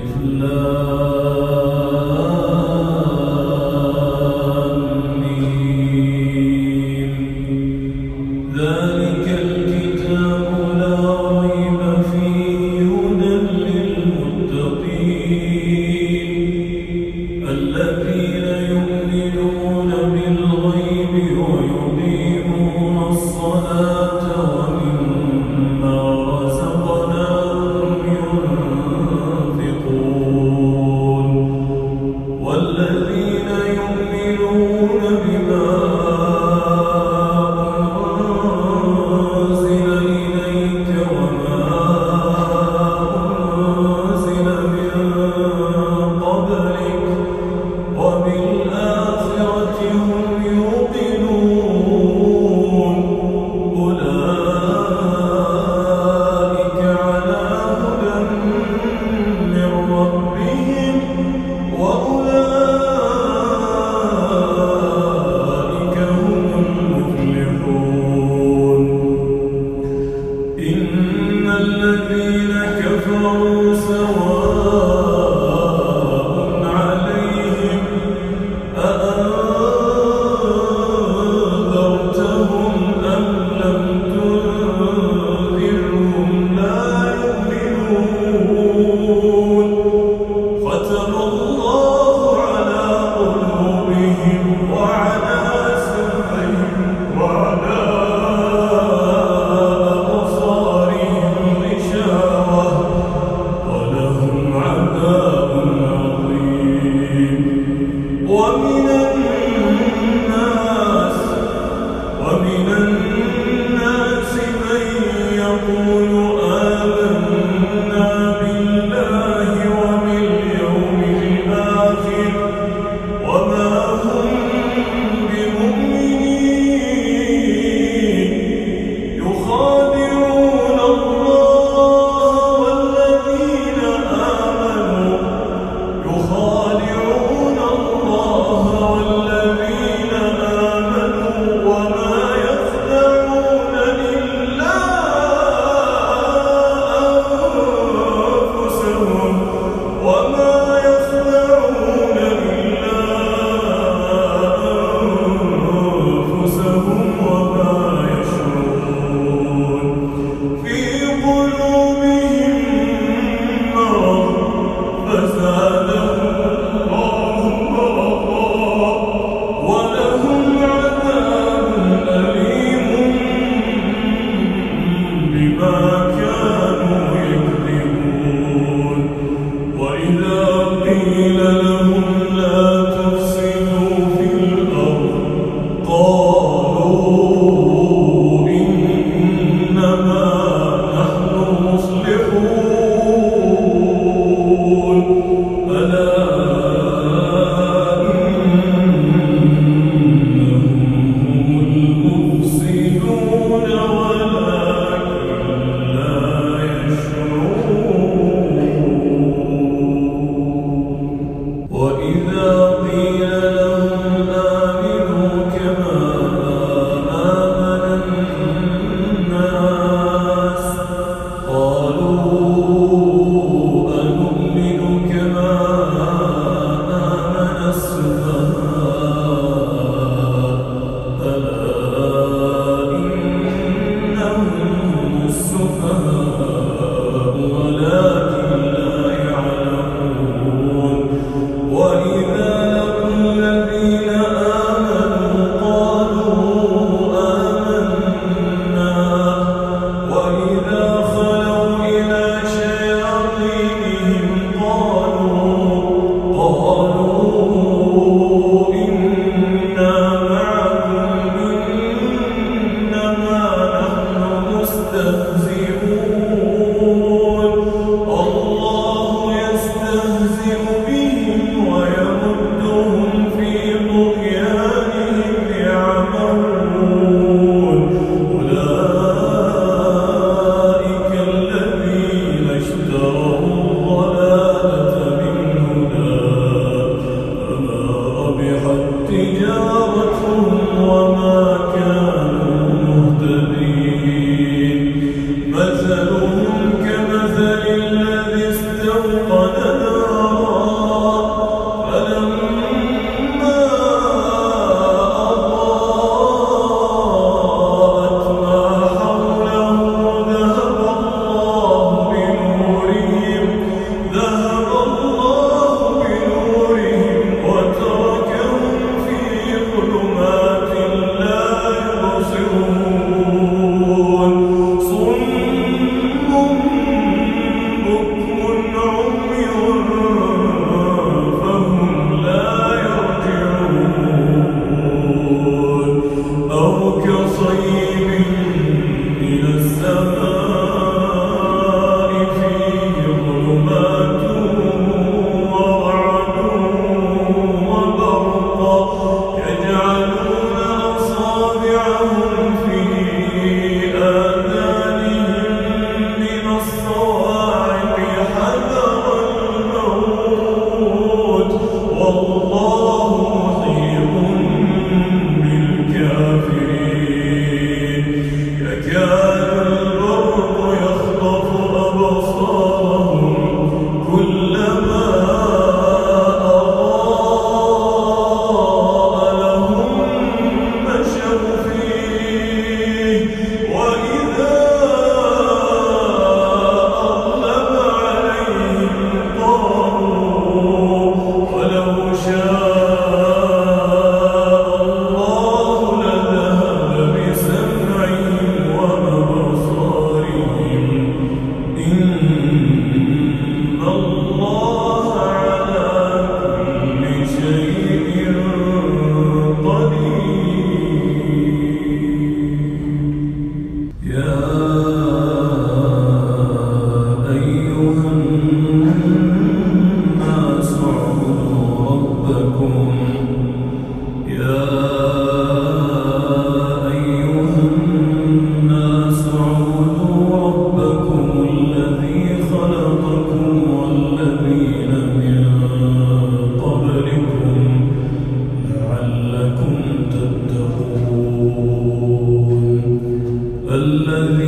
ألف أعدت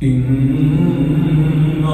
ثم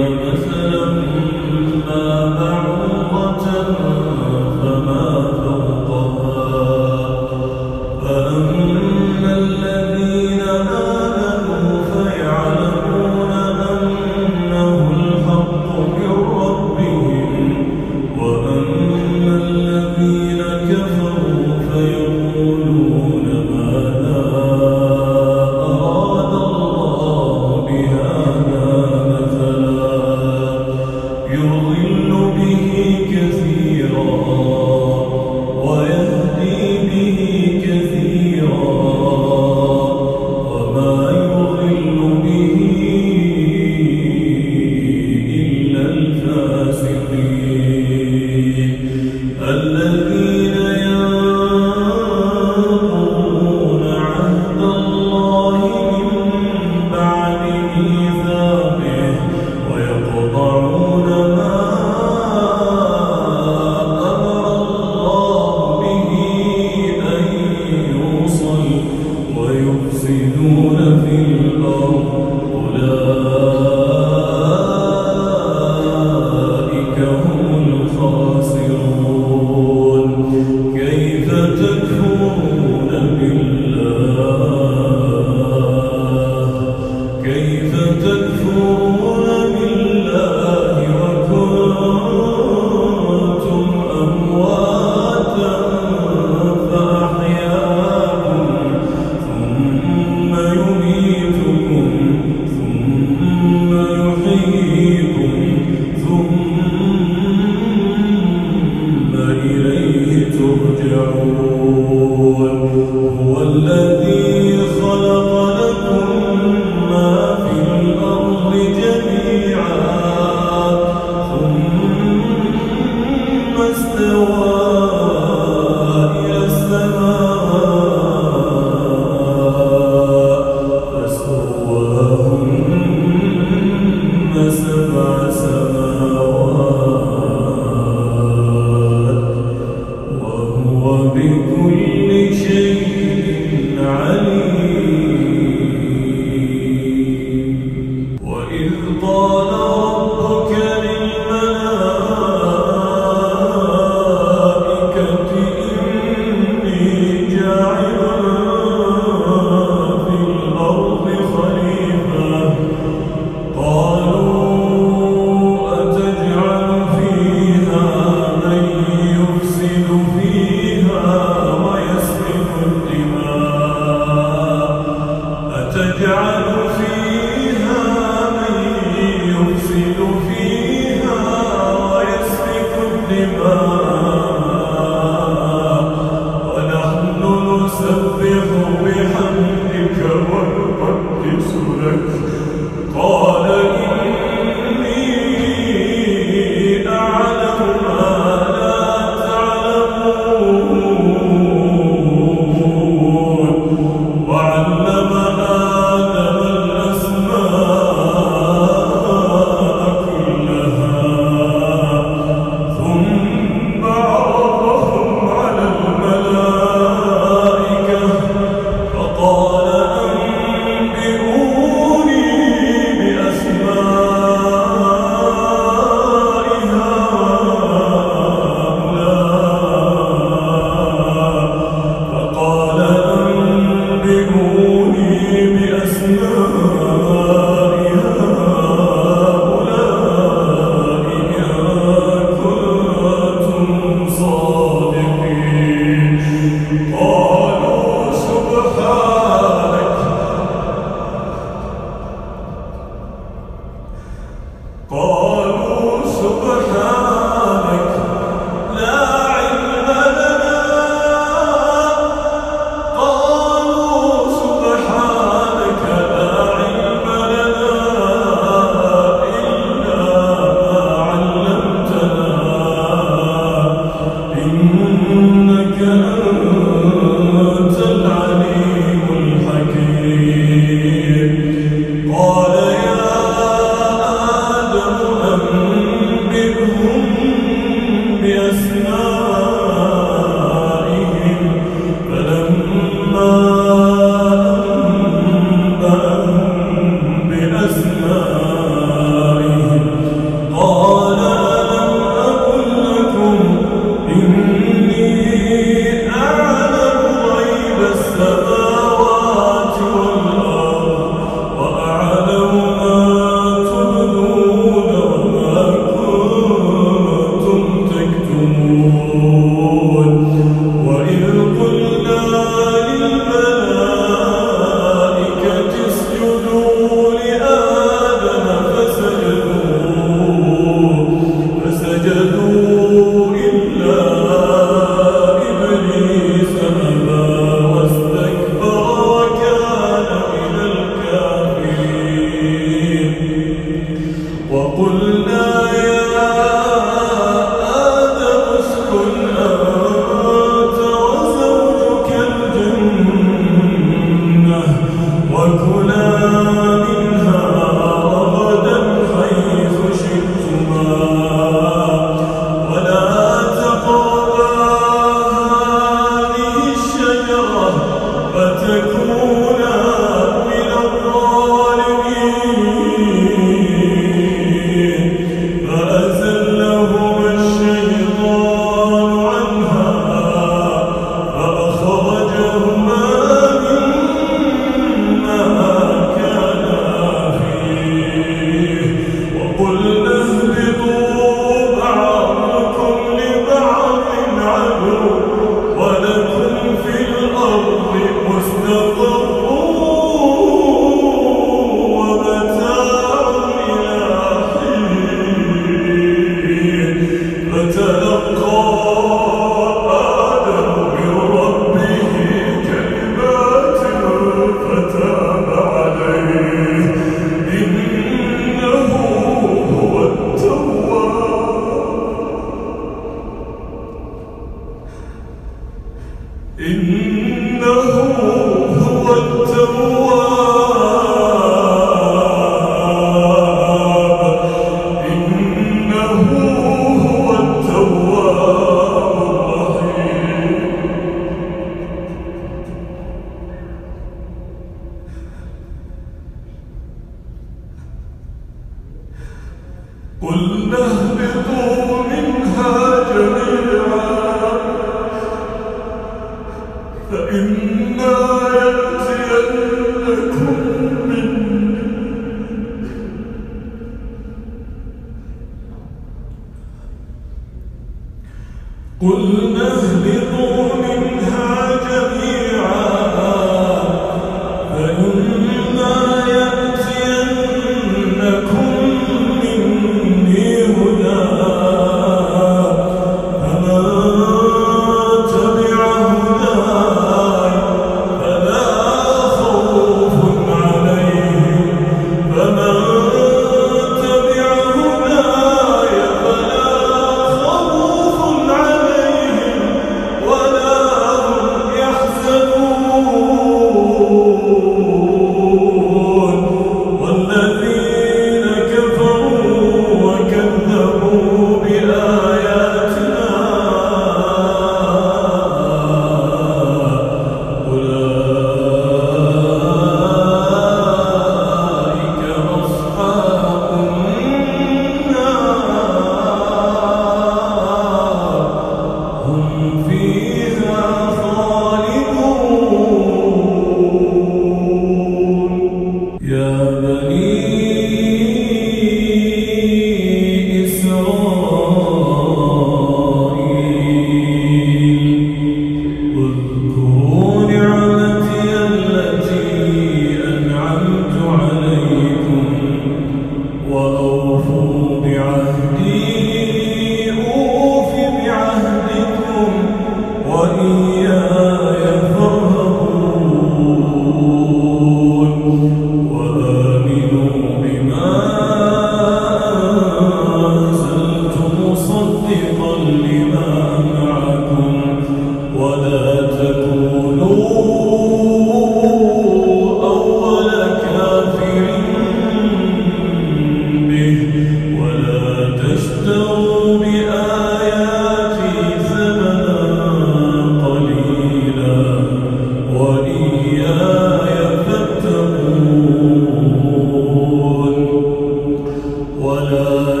ولا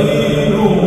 Yeah.